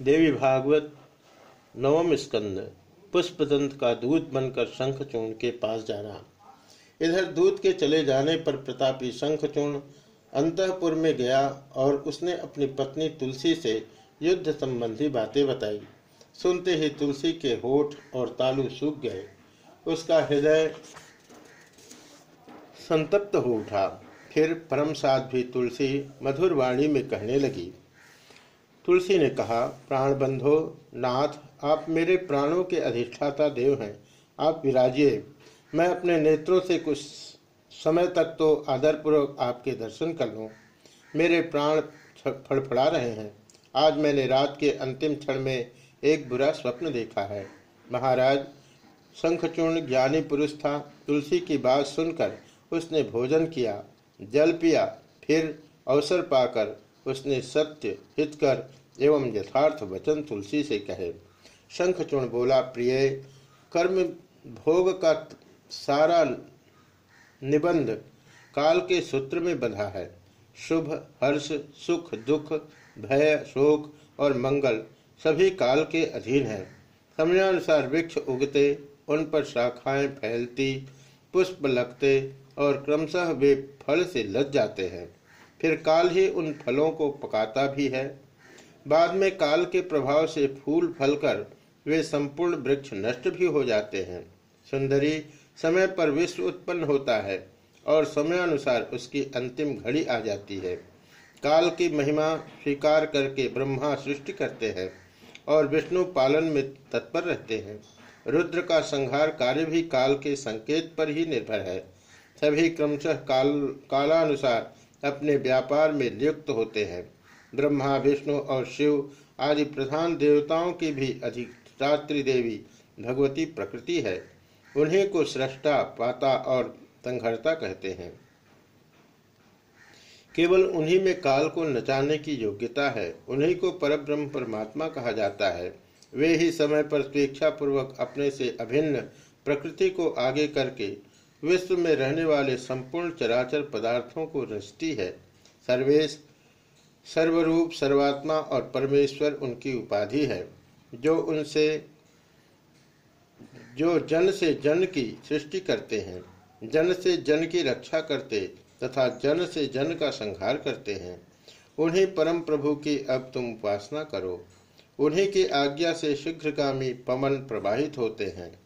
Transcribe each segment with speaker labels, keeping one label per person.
Speaker 1: देवी भागवत, नवम स्कंद, पुष्पदंत का दूध बनकर शंखचूर्ण के पास जाना इधर दूध के चले जाने पर प्रतापी शंखचूर्ण अंतपुर में गया और उसने अपनी पत्नी तुलसी से युद्ध संबंधी बातें बताई। सुनते ही तुलसी के होठ और तालू सूख गए। उसका हृदय संतप्त हो उठा। फिर परम साध भी तुलसी मधुर वाणी में कहने लगी तुलसी ने कहा, प्राण बंधो, नाथ, आप मेरे प्राणों के अधिष्ठाता देव हैं। आप विराजिए। मैं अपने नेत्रों से कुछ समय तक तो आदरपूर्वक आपके दर्शन कर लूँ। मेरे प्राण फड़फड़ा रहे हैं। आज मैंने रात के अंतिम क्षण में एक बुरा स्वप्न देखा है। महाराज, शंखचूर्ण ज्ञानी पुरुष था। तुलसी की बात सुनकर उसने भोजन किया, जल पिया, फिर अवसर पाकर उसने सत्य, हितकर एवं यथार्थ वचन तुलसी से कहे। शंखचूर्ण बोला, प्रिय, कर्म भोग का सारा निबंध काल के सूत्र में बंधा है। शुभ, हर्ष, सुख, दुख, भय, शोक और मंगल सभी काल के अधीन है। समयानुसार वृक्ष उगते, उन पर शाखाएँ फैलती, पुष्प लगते और क्रमशः वे फल से लग जाते हैं। फिर काल ही उन फलों को पकाता भी है। बाद में काल के प्रभाव से फूल फलकर वे संपूर्ण वृक्ष नष्ट भी हो जाते हैं। सुंदरी, समय पर विश्व उत्पन्न होता है और समयानुसार उसकी अंतिम घड़ी आ जाती है। काल की महिमा स्वीकार करके ब्रह्मा सृष्टि करते हैं और विष्णु पालन में तत्पर रहते हैं। रुद्र का संहार कार्य भी काल के संकेत पर ही निर्भर है। सभी क्रमशः काल, कालानुसार अपने व्यापार में नियुक्त होते हैं। ब्रह्मा, विष्णु और शिव आदि प्रधान देवताओं की भी अधिष्ठात्री देवी भगवती प्रकृति है। उन्हीं को सृष्टा, पाता और संघर्ता कहते हैं। केवल उन्हीं में काल को नचाने की योग्यता है। उन्हीं को परब्रह्म परमात्मा कहा जाता है। वे ही समय पर स्वेच्छापूर्वक अपने से अभिन्न प्रकृति को आगे करके विश्व में रहने वाले संपूर्ण चराचर पदार्थों को रचती है। सर्वेश, सर्वरूप, सर्वात्मा और परमेश्वर उनकी उपाधि है, जो उनसे, जो जन से जन की सृष्टि करते हैं, जन से जन की रक्षा करते तथा जन से जन का संहार करते हैं। उन्हें परम प्रभु की अब तुम उपासना करो। उन्हीं की आज्ञा से शीघ्रगामी पवन प्रवाहित होते हैं।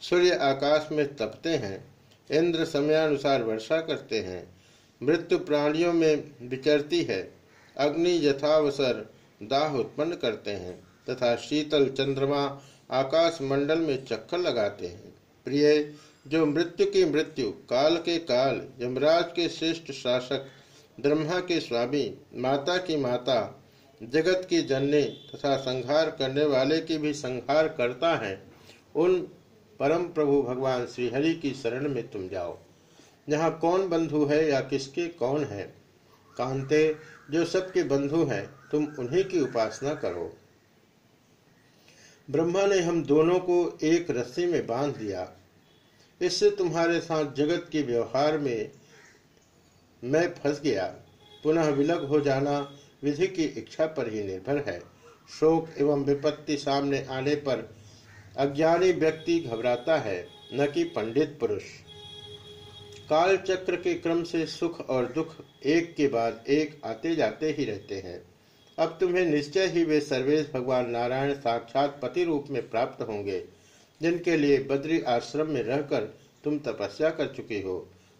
Speaker 1: सूर्य आकाश में तपते हैं। इंद्र समयानुसार वर्षा करते हैं। मृत्यु प्राणियों में विचरती है। अग्नि यथावसर दाह उत्पन्न करते हैं तथा शीतल चंद्रमा आकाश मंडल में चक्कर लगाते हैं। प्रिय, जो मृत्यु की मृत्यु, काल के काल, यमराज के श्रेष्ठ शासक, ब्रह्मा के स्वामी, माता की माता, जगत की जननी तथा संहार करने वाले की भी संहार करता है, उन परम प्रभु भगवान श्रीहरि की शरण में तुम जाओ। यहाँ कौन बंधु है या किसके कौन है? कांते, जो सबके बंधु हैं, तुम उन्हीं की उपासना करो। ब्रह्मा ने हम दोनों को एक रस्सी में बाँध दिया। इससे तुम्हारे साथ जगत के व्यवहार में मैं फंस गया। पुनः विलग हो जाना विधि की इच्छा पर ही निर्भर है। शोक एवं विपत्ति सामने आने पर अज्ञानी व्यक्ति घबराता है, न कि पंडित पुरुष। काल चक्र के क्रम से सुख और दुख एक के बाद एक आते जाते ही रहते हैं। अब तुम्हें निश्चय ही वे सर्वेश भगवान नारायण साक्षात पति रूप में प्राप्त होंगे, जिनके लिए बद्री आश्रम में रहकर तुम तपस्या कर चुके हो।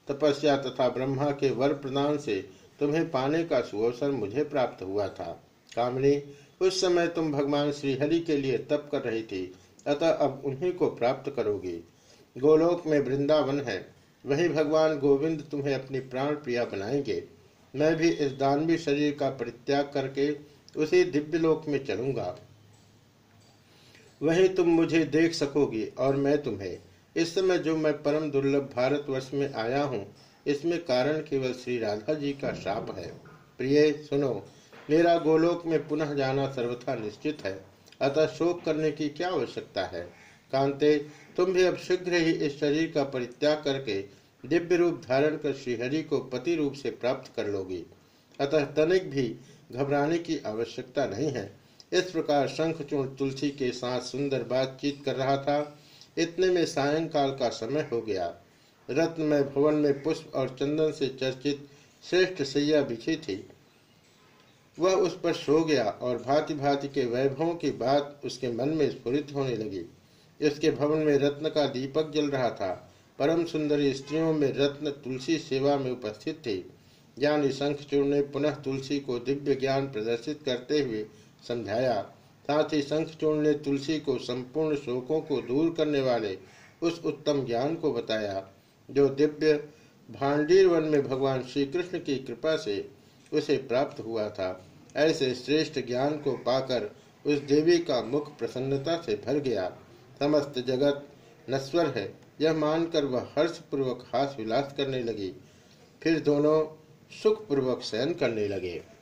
Speaker 1: तपस्या तथा ब्रह्मा के वर प्रदान से तुम्हें पाने का सुअवसर मुझे प्राप्त हुआ था। कामनी, उस समय तुम भगवान श्रीहरि के लिए तप कर रही थी अतः अब उन्हीं को प्राप्त करोगी। गोलोक में वृंदावन है। वही भगवान गोविंद तुम्हें अपनी प्राण प्रिया बनाएँगे। मैं भी इस दानवी शरीर का परित्याग करके उसी दिव्य लोक में चलूँगा। वही तुम मुझे देख सकोगी और मैं तुम्हें। इस समय जो मैं परम दुर्लभ भारतवर्ष में आया हूँ, इसमें कारण केवल श्री राधा जी का श्राप है। प्रिय, सुनो, मेरा गोलोक में पुनः जाना सर्वथा निश्चित है। अतः शोक करने की क्या आवश्यकता है? कांते, तुम भी अब शीघ्र ही इस शरीर का परित्याग करके दिव्य रूप धारण कर श्रीहरि को पति रूप से प्राप्त कर लोगी। अतः तनिक भी घबराने की आवश्यकता नहीं है। इस प्रकार शंखचूर्ण तुलसी के साथ सुंदर बातचीत कर रहा था। इतने में सायंकाल का समय हो गया। रत्नमय भवन में पुष्प और चंदन से चर्चित श्रेष्ठ सैया बिछी थी। वह उस पर सो गया और भांति भांति के वैभवों की बात उसके मन में स्फुरित होने लगी। इसके भवन में रत्न का दीपक जल रहा था। परम सुंदरी स्त्रियों में रत्न तुलसी सेवा में उपस्थित थे। ज्ञानी शंखचूड़ ने पुनः तुलसी को दिव्य ज्ञान प्रदर्शित करते हुए समझाया। साथ ही शंखचूड़ ने तुलसी को संपूर्ण शोकों को दूर करने वाले उस उत्तम ज्ञान को बताया, जो दिव्य भांडीर वन में भगवान श्री कृष्ण की कृपा से उसे प्राप्त हुआ था। ऐसे श्रेष्ठ ज्ञान को पाकर उस देवी का मुख प्रसन्नता से भर गया। समस्त जगत नश्वर है। यह मानकर वह हर्षपूर्वक हास विलास करने लगी। फिर दोनों सुखपूर्वक शयन करने लगे।